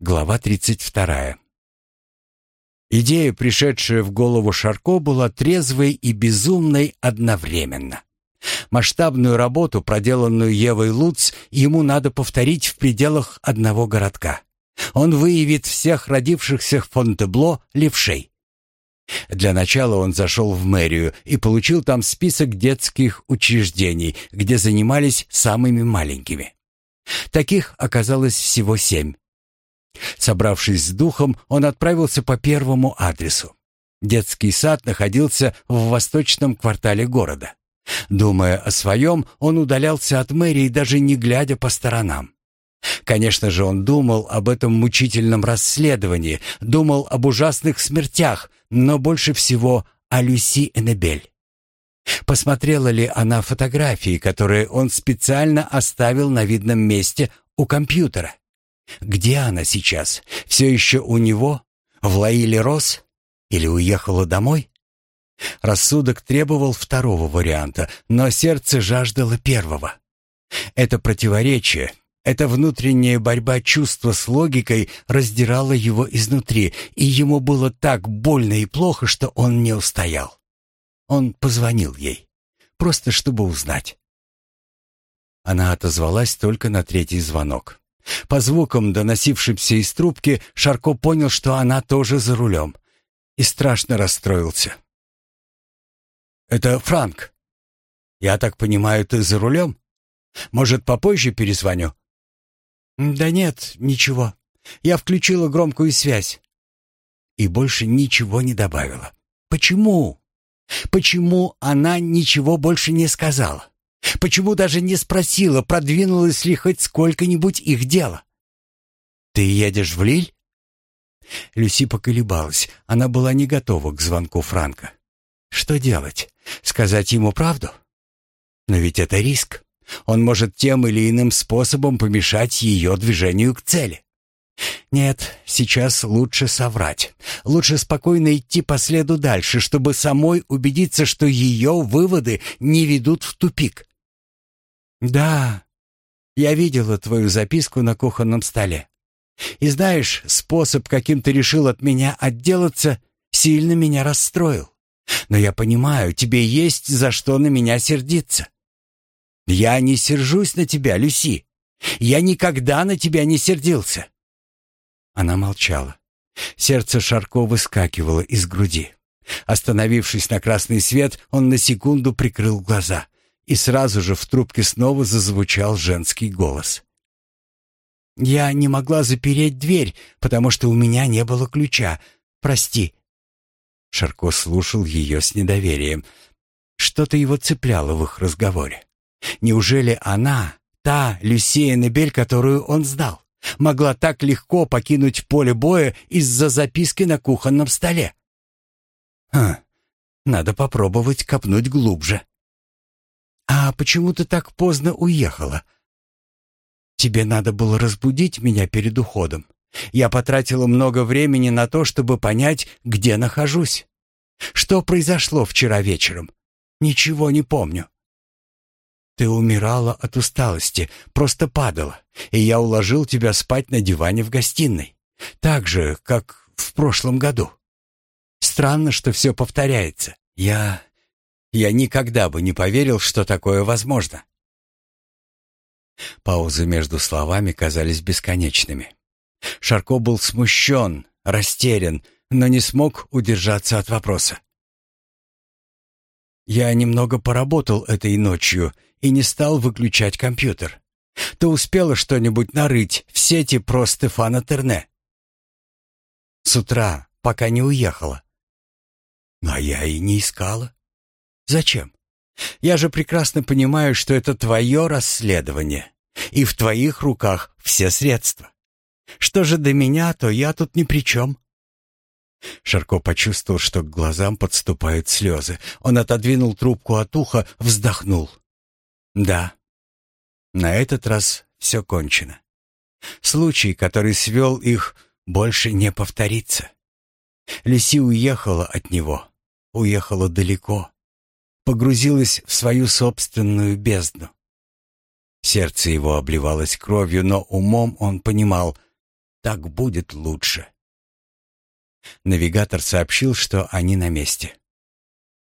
Глава 32. Идея, пришедшая в голову Шарко, была трезвой и безумной одновременно. Масштабную работу, проделанную Евой Луц, ему надо повторить в пределах одного городка. Он выявит всех родившихся в Фонтебло левшей. Для начала он зашел в мэрию и получил там список детских учреждений, где занимались самыми маленькими. Таких оказалось всего семь. Собравшись с духом, он отправился по первому адресу. Детский сад находился в восточном квартале города. Думая о своем, он удалялся от мэрии, даже не глядя по сторонам. Конечно же, он думал об этом мучительном расследовании, думал об ужасных смертях, но больше всего о Люси Эннебель. Посмотрела ли она фотографии, которые он специально оставил на видном месте у компьютера? Где она сейчас? Все еще у него? В Лаиле Рос? Или уехала домой? Рассудок требовал второго варианта, но сердце жаждало первого. Это противоречие, эта внутренняя борьба чувства с логикой раздирала его изнутри, и ему было так больно и плохо, что он не устоял. Он позвонил ей, просто чтобы узнать. Она отозвалась только на третий звонок. По звукам, доносившимся из трубки, Шарко понял, что она тоже за рулем, и страшно расстроился. «Это Франк. Я так понимаю, ты за рулем? Может, попозже перезвоню?» «Да нет, ничего. Я включила громкую связь». И больше ничего не добавила. «Почему? Почему она ничего больше не сказала?» Почему даже не спросила, продвинулось ли хоть сколько-нибудь их дело? «Ты едешь в Лиль?» Люси поколебалась. Она была не готова к звонку Франка. Что делать? Сказать ему правду? Но ведь это риск. Он может тем или иным способом помешать ее движению к цели. Нет, сейчас лучше соврать. Лучше спокойно идти по следу дальше, чтобы самой убедиться, что ее выводы не ведут в тупик. «Да, я видела твою записку на кухонном столе. И знаешь, способ, каким ты решил от меня отделаться, сильно меня расстроил. Но я понимаю, тебе есть за что на меня сердиться. Я не сержусь на тебя, Люси. Я никогда на тебя не сердился». Она молчала. Сердце Шарко выскакивало из груди. Остановившись на красный свет, он на секунду прикрыл глаза — и сразу же в трубке снова зазвучал женский голос. «Я не могла запереть дверь, потому что у меня не было ключа. Прости». Шарко слушал ее с недоверием. Что-то его цепляло в их разговоре. Неужели она, та Люсия Небель, которую он знал, могла так легко покинуть поле боя из-за записки на кухонном столе? Хм, надо попробовать копнуть глубже. «А почему ты так поздно уехала?» «Тебе надо было разбудить меня перед уходом. Я потратила много времени на то, чтобы понять, где нахожусь. Что произошло вчера вечером? Ничего не помню». «Ты умирала от усталости, просто падала, и я уложил тебя спать на диване в гостиной. Так же, как в прошлом году. Странно, что все повторяется. Я я никогда бы не поверил, что такое возможно. Паузы между словами казались бесконечными. Шарко был смущен, растерян, но не смог удержаться от вопроса. «Я немного поработал этой ночью и не стал выключать компьютер. Ты успела что-нибудь нарыть в сети про Стефана Терне?» «С утра, пока не уехала». «А я и не искала. Зачем? Я же прекрасно понимаю, что это твое расследование, и в твоих руках все средства. Что же до меня, то я тут ни при чем». Шарко почувствовал, что к глазам подступают слезы. Он отодвинул трубку от уха, вздохнул. «Да, на этот раз все кончено. Случай, который свел их, больше не повторится. Лиси уехала от него, уехала далеко погрузилась в свою собственную бездну. Сердце его обливалось кровью, но умом он понимал, так будет лучше. Навигатор сообщил, что они на месте.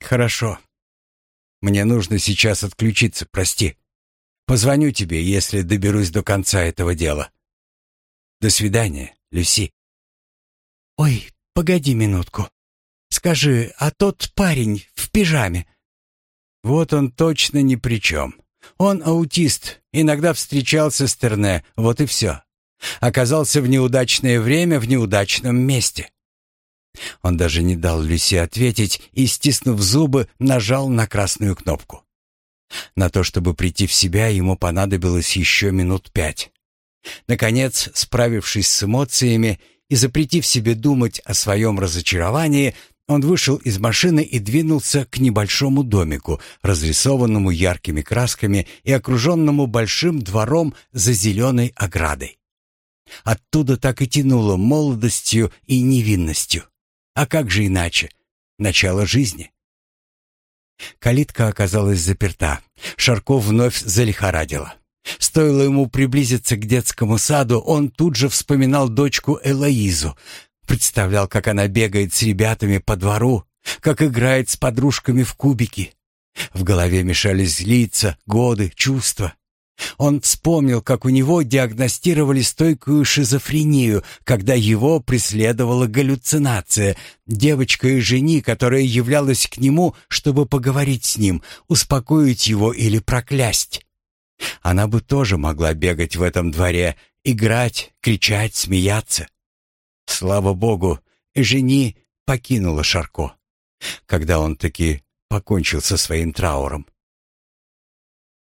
«Хорошо. Мне нужно сейчас отключиться, прости. Позвоню тебе, если доберусь до конца этого дела. До свидания, Люси». «Ой, погоди минутку. Скажи, а тот парень в пижаме?» «Вот он точно ни при чем. Он аутист, иногда встречался с Терне, вот и все. Оказался в неудачное время в неудачном месте. Он даже не дал Люси ответить и, стиснув зубы, нажал на красную кнопку. На то, чтобы прийти в себя, ему понадобилось еще минут пять. Наконец, справившись с эмоциями и запретив себе думать о своем разочаровании, он вышел из машины и двинулся к небольшому домику, разрисованному яркими красками и окруженному большим двором за зеленой оградой. Оттуда так и тянуло молодостью и невинностью. А как же иначе? Начало жизни. Калитка оказалась заперта. Шарков вновь залихорадила. Стоило ему приблизиться к детскому саду, он тут же вспоминал дочку Элоизу. Представлял, как она бегает с ребятами по двору, как играет с подружками в кубики. В голове мешались лица, годы, чувства. Он вспомнил, как у него диагностировали стойкую шизофрению, когда его преследовала галлюцинация. Девочка и жени, которая являлась к нему, чтобы поговорить с ним, успокоить его или проклясть. Она бы тоже могла бегать в этом дворе, играть, кричать, смеяться. Слава богу, жени покинула Шарко, когда он таки покончил со своим трауром.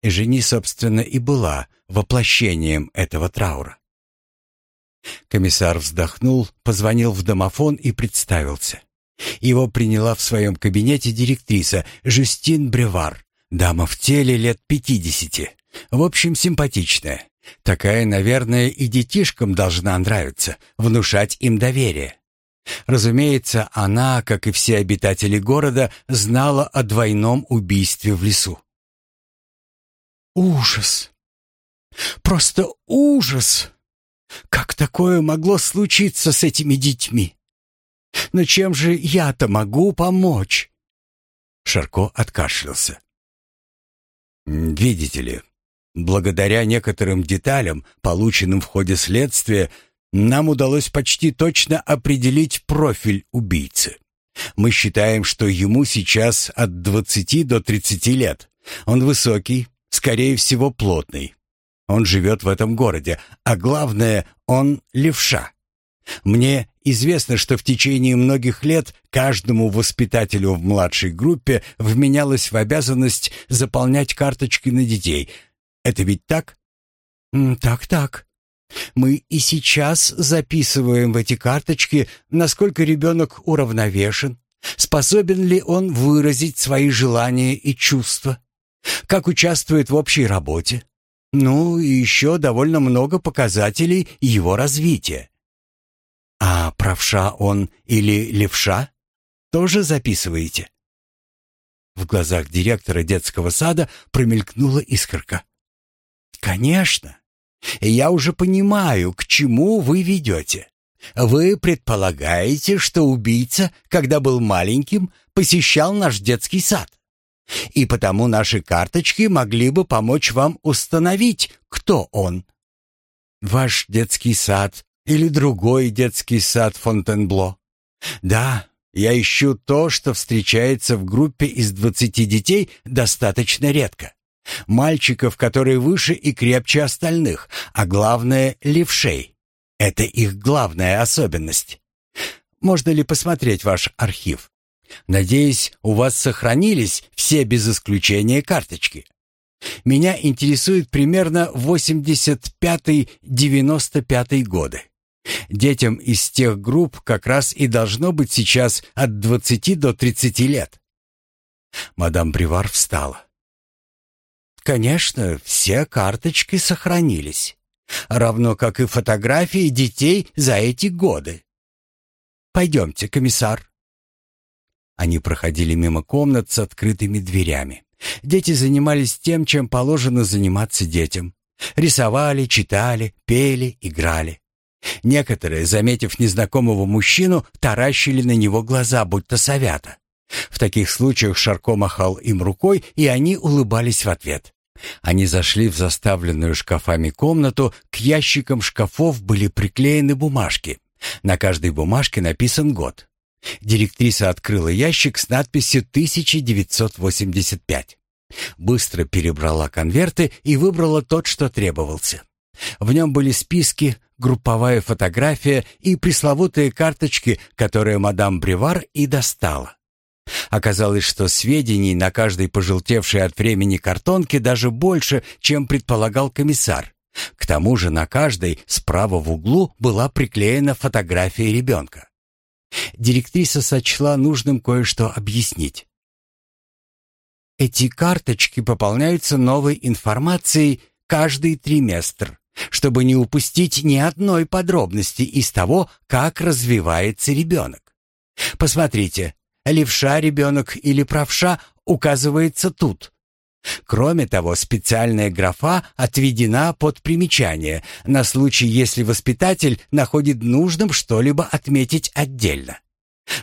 Жени, собственно, и была воплощением этого траура. Комиссар вздохнул, позвонил в домофон и представился. Его приняла в своем кабинете директриса Жюстин Бревар, дама в теле лет пятидесяти. В общем, симпатичная. Такая, наверное, и детишкам должна нравиться, внушать им доверие. Разумеется, она, как и все обитатели города, знала о двойном убийстве в лесу. Ужас! Просто ужас! Как такое могло случиться с этими детьми? Но чем же я-то могу помочь? Шарко откашлялся. Видите ли, благодаря некоторым деталям, полученным в ходе следствия, нам удалось почти точно определить профиль убийцы. Мы считаем, что ему сейчас от 20 до 30 лет. Он высокий, скорее всего, плотный. Он живет в этом городе, а главное, он левша. Мне известно, что в течение многих лет каждому воспитателю в младшей группе вменялось в обязанность заполнять карточки на детей. Это ведь так? Так-так. Мы и сейчас записываем в эти карточки, насколько ребенок уравновешен, способен ли он выразить свои желания и чувства. Как участвует в общей работе? Ну, и еще довольно много показателей его развития. А правша он или левша? Тоже записываете? В глазах директора детского сада промелькнула искорка. Конечно. Я уже понимаю, к чему вы ведете. Вы предполагаете, что убийца, когда был маленьким, посещал наш детский сад. И потому наши карточки могли бы помочь вам установить, кто он. Ваш детский сад или другой детский сад Фонтенбло. Да, я ищу то, что встречается в группе из двадцати детей достаточно редко. Мальчиков, которые выше и крепче остальных, а главное — левшей. Это их главная особенность. Можно ли посмотреть ваш архив? Надеюсь, у вас сохранились все без исключения карточки. Меня интересует примерно 85-95 годы. Детям из тех групп как раз и должно быть сейчас от 20 до 30 лет. Мадам Бривар встала. Конечно, все карточки сохранились, равно как и фотографии детей за эти годы. Пойдемте, комиссар. Они проходили мимо комнат с открытыми дверями. Дети занимались тем, чем положено заниматься детям. Рисовали, читали, пели, играли. Некоторые, заметив незнакомого мужчину, таращили на него глаза, будто совята. В таких случаях Шарко махал им рукой, и они улыбались в ответ. Они зашли в заставленную шкафами комнату, к ящикам шкафов были приклеены бумажки. На каждой бумажке написан год. Директриса открыла ящик с надписью 1985. Быстро перебрала конверты и выбрала тот, что требовался. В нем были списки, групповая фотография и пресловутые карточки, которые мадам Бревар и достала. Оказалось, что сведений на каждой пожелтевшей от времени картонке даже больше, чем предполагал комиссар. К тому же на каждой справа в углу была приклеена фотография ребенка. Директриса сочла нужным кое-что объяснить. Эти карточки пополняются новой информацией каждый триместр, чтобы не упустить ни одной подробности из того, как развивается ребенок. Посмотрите, левша ребенок или правша указывается тут. Кроме того, специальная графа отведена под примечание на случай, если воспитатель находит нужным что-либо отметить отдельно.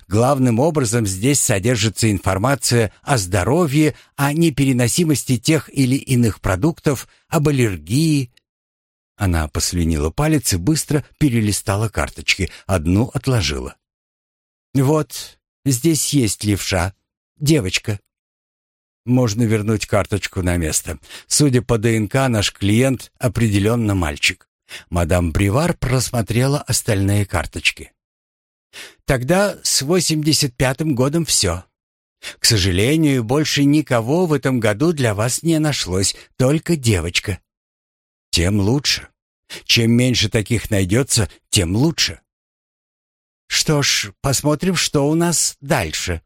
Главным образом здесь содержится информация о здоровье, о непереносимости тех или иных продуктов, об аллергии. Она послюнила палец и быстро перелистала карточки, одну отложила. «Вот, здесь есть левша, девочка». Можно вернуть карточку на место. Судя по ДНК, наш клиент определенно мальчик. Мадам Бривар просмотрела остальные карточки. Тогда с 85-м годом все. К сожалению, больше никого в этом году для вас не нашлось, только девочка. Тем лучше. Чем меньше таких найдется, тем лучше. Что ж, посмотрим, что у нас дальше.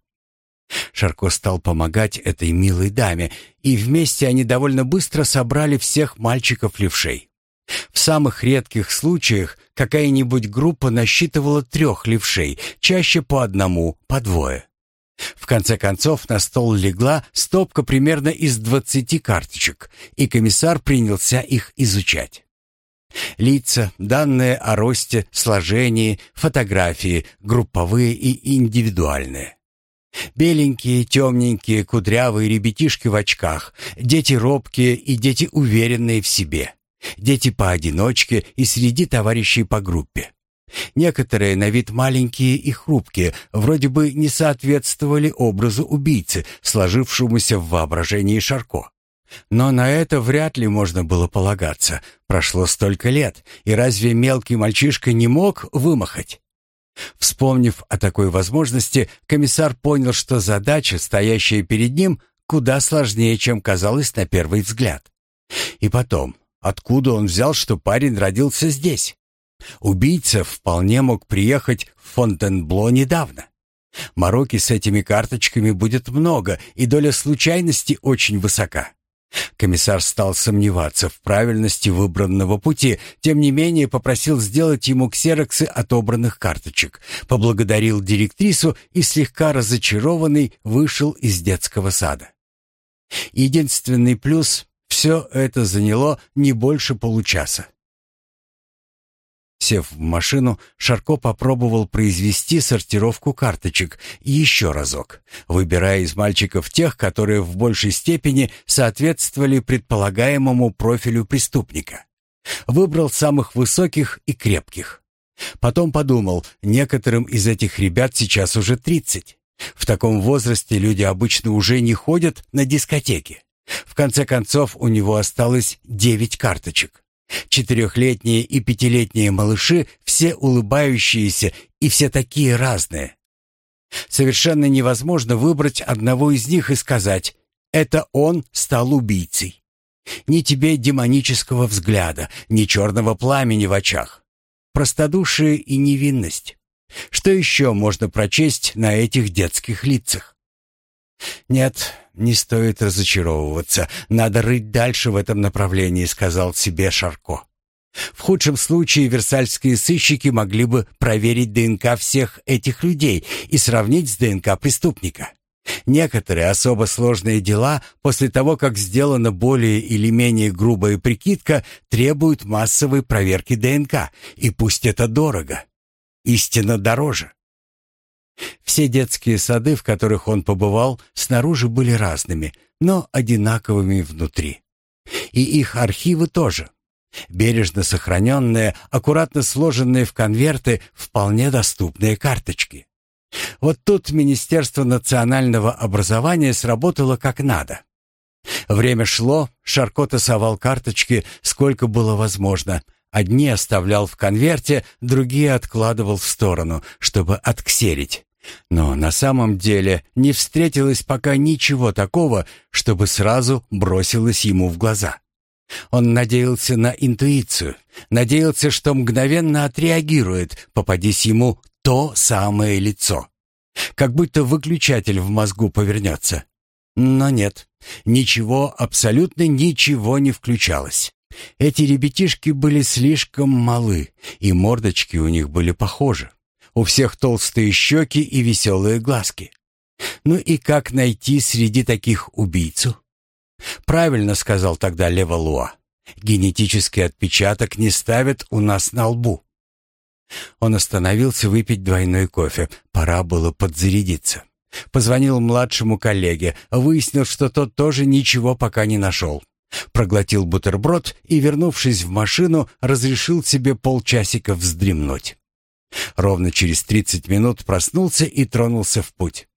Шарко стал помогать этой милой даме, и вместе они довольно быстро собрали всех мальчиков-левшей. В самых редких случаях какая-нибудь группа насчитывала трех левшей, чаще по одному, по двое. В конце концов на стол легла стопка примерно из двадцати карточек, и комиссар принялся их изучать. Лица, данные о росте, сложении, фотографии, групповые и индивидуальные. Беленькие, темненькие, кудрявые ребятишки в очках, дети робкие и дети уверенные в себе. Дети поодиночке и среди товарищей по группе. Некоторые на вид маленькие и хрупкие, вроде бы не соответствовали образу убийцы, сложившемуся в воображении Шарко. Но на это вряд ли можно было полагаться. Прошло столько лет, и разве мелкий мальчишка не мог вымахать? Вспомнив о такой возможности, комиссар понял, что задача, стоящая перед ним, куда сложнее, чем казалось на первый взгляд. И потом, Откуда он взял, что парень родился здесь? Убийца вполне мог приехать в Фонтенбло недавно. Мороки с этими карточками будет много, и доля случайности очень высока. Комиссар стал сомневаться в правильности выбранного пути, тем не менее попросил сделать ему ксероксы отобранных карточек, поблагодарил директрису и слегка разочарованный вышел из детского сада. Единственный плюс все это заняло не больше получаса. Сев в машину, Шарко попробовал произвести сортировку карточек еще разок, выбирая из мальчиков тех, которые в большей степени соответствовали предполагаемому профилю преступника. Выбрал самых высоких и крепких. Потом подумал, некоторым из этих ребят сейчас уже 30. В таком возрасте люди обычно уже не ходят на дискотеки. В конце концов, у него осталось девять карточек. Четырехлетние и пятилетние малыши, все улыбающиеся и все такие разные. Совершенно невозможно выбрать одного из них и сказать «это он стал убийцей». Ни тебе демонического взгляда, ни черного пламени в очах. Простодушие и невинность. Что еще можно прочесть на этих детских лицах? Нет, «Не стоит разочаровываться. Надо рыть дальше в этом направлении», — сказал себе Шарко. В худшем случае версальские сыщики могли бы проверить ДНК всех этих людей и сравнить с ДНК преступника. Некоторые особо сложные дела после того, как сделана более или менее грубая прикидка, требуют массовой проверки ДНК, и пусть это дорого. Истинно дороже. Все детские сады, в которых он побывал, снаружи были разными, но одинаковыми внутри. И их архивы тоже. Бережно сохраненные, аккуратно сложенные в конверты, вполне доступные карточки. Вот тут Министерство национального образования сработало как надо. Время шло, Шарко тасовал карточки сколько было возможно. Одни оставлял в конверте, другие откладывал в сторону, чтобы отксерить. Но на самом деле не встретилось пока ничего такого, чтобы сразу бросилось ему в глаза. Он надеялся на интуицию, надеялся, что мгновенно отреагирует, попадись ему то самое лицо. Как будто выключатель в мозгу повернется. Но нет, ничего, абсолютно ничего не включалось. Эти ребятишки были слишком малы, и мордочки у них были похожи. У всех толстые щеки и веселые глазки. Ну и как найти среди таких убийцу? Правильно сказал тогда Левалуа. Генетический отпечаток не ставят у нас на лбу. Он остановился выпить двойной кофе. Пора было подзарядиться. Позвонил младшему коллеге, выяснил, что тот тоже ничего пока не нашел. Проглотил бутерброд и, вернувшись в машину, разрешил себе полчасика вздремнуть. Ровно через тридцать минут проснулся и тронулся в путь.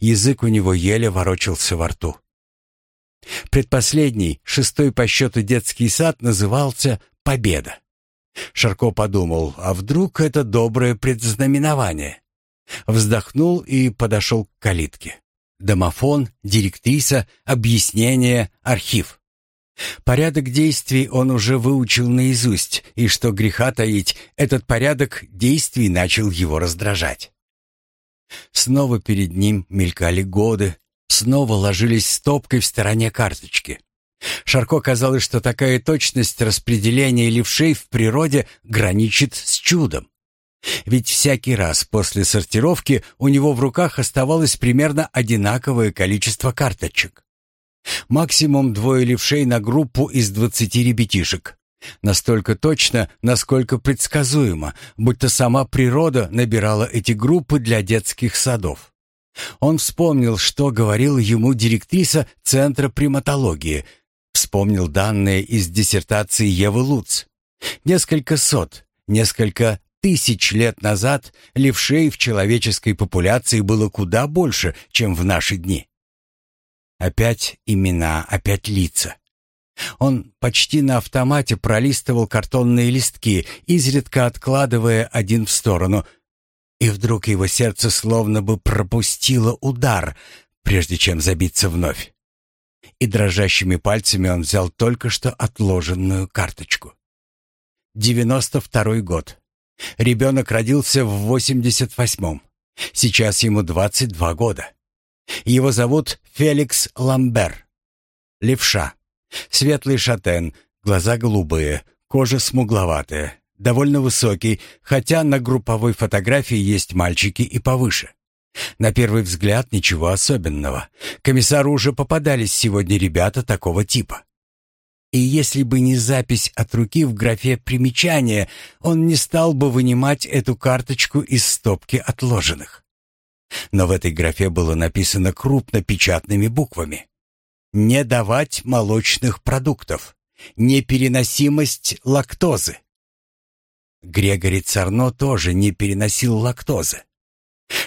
Язык у него еле ворочался во рту. Предпоследний, шестой по счету детский сад назывался «Победа». Шарко подумал, а вдруг это доброе предзнаменование? Вздохнул и подошел к калитке. Домофон, директриса, объяснение, архив. Порядок действий он уже выучил наизусть, и что греха таить, этот порядок действий начал его раздражать. Снова перед ним мелькали годы, снова ложились стопкой в стороне карточки. Шарко казалось, что такая точность распределения левшей в природе граничит с чудом. Ведь всякий раз после сортировки у него в руках оставалось примерно одинаковое количество карточек. Максимум двое левшей на группу из двадцати ребятишек. Настолько точно, насколько предсказуемо, будто сама природа набирала эти группы для детских садов. Он вспомнил, что говорила ему директриса Центра приматологии – Вспомнил данные из диссертации Евы Луц. Несколько сот, несколько тысяч лет назад левшей в человеческой популяции было куда больше, чем в наши дни. Опять имена, опять лица. Он почти на автомате пролистывал картонные листки, изредка откладывая один в сторону, и вдруг его сердце словно бы пропустило удар, прежде чем забиться вновь и дрожащими пальцами он взял только что отложенную карточку. Девяносто второй год. Ребенок родился в восемьдесят восьмом. Сейчас ему двадцать два года. Его зовут Феликс Ламбер. Левша. Светлый шатен, глаза голубые, кожа смугловатая, довольно высокий, хотя на групповой фотографии есть мальчики и повыше. На первый взгляд ничего особенного. Комиссару уже попадались сегодня ребята такого типа. И если бы не запись от руки в графе примечания, он не стал бы вынимать эту карточку из стопки отложенных. Но в этой графе было написано крупнопечатными буквами. «Не давать молочных продуктов. Непереносимость лактозы». Грегори Царно тоже не переносил лактозы.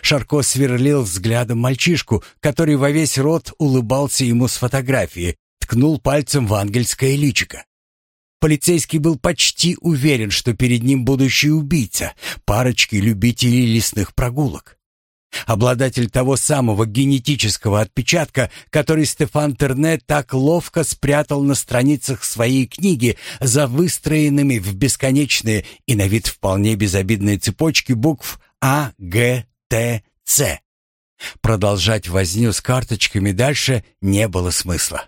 Шарко сверлил взглядом мальчишку, который во весь рот улыбался ему с фотографии, ткнул пальцем в ангельское личико. Полицейский был почти уверен, что перед ним будущий убийца, парочки любителей лесных прогулок. Обладатель того самого генетического отпечатка, который Стефан Терне так ловко спрятал на страницах своей книги за выстроенными в бесконечные и на вид вполне безобидные цепочки букв А, Г, ТЦ. Продолжать возню с карточками дальше не было смысла.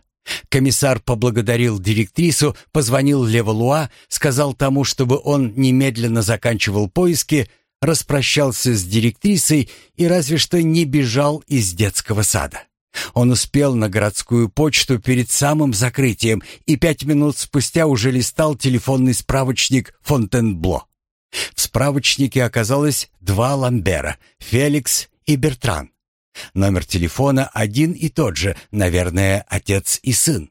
Комиссар поблагодарил директрису, позвонил Левалуа, сказал тому, чтобы он немедленно заканчивал поиски, распрощался с директрисой и разве что не бежал из детского сада. Он успел на городскую почту перед самым закрытием и пять минут спустя уже листал телефонный справочник Фонтенбло. В справочнике оказалось два Ламбера — Феликс и Бертран. Номер телефона один и тот же, наверное, отец и сын.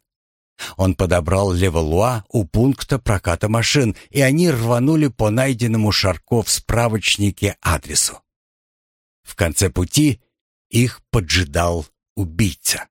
Он подобрал Левалуа у пункта проката машин, и они рванули по найденному Шарко в справочнике адресу. В конце пути их поджидал убийца.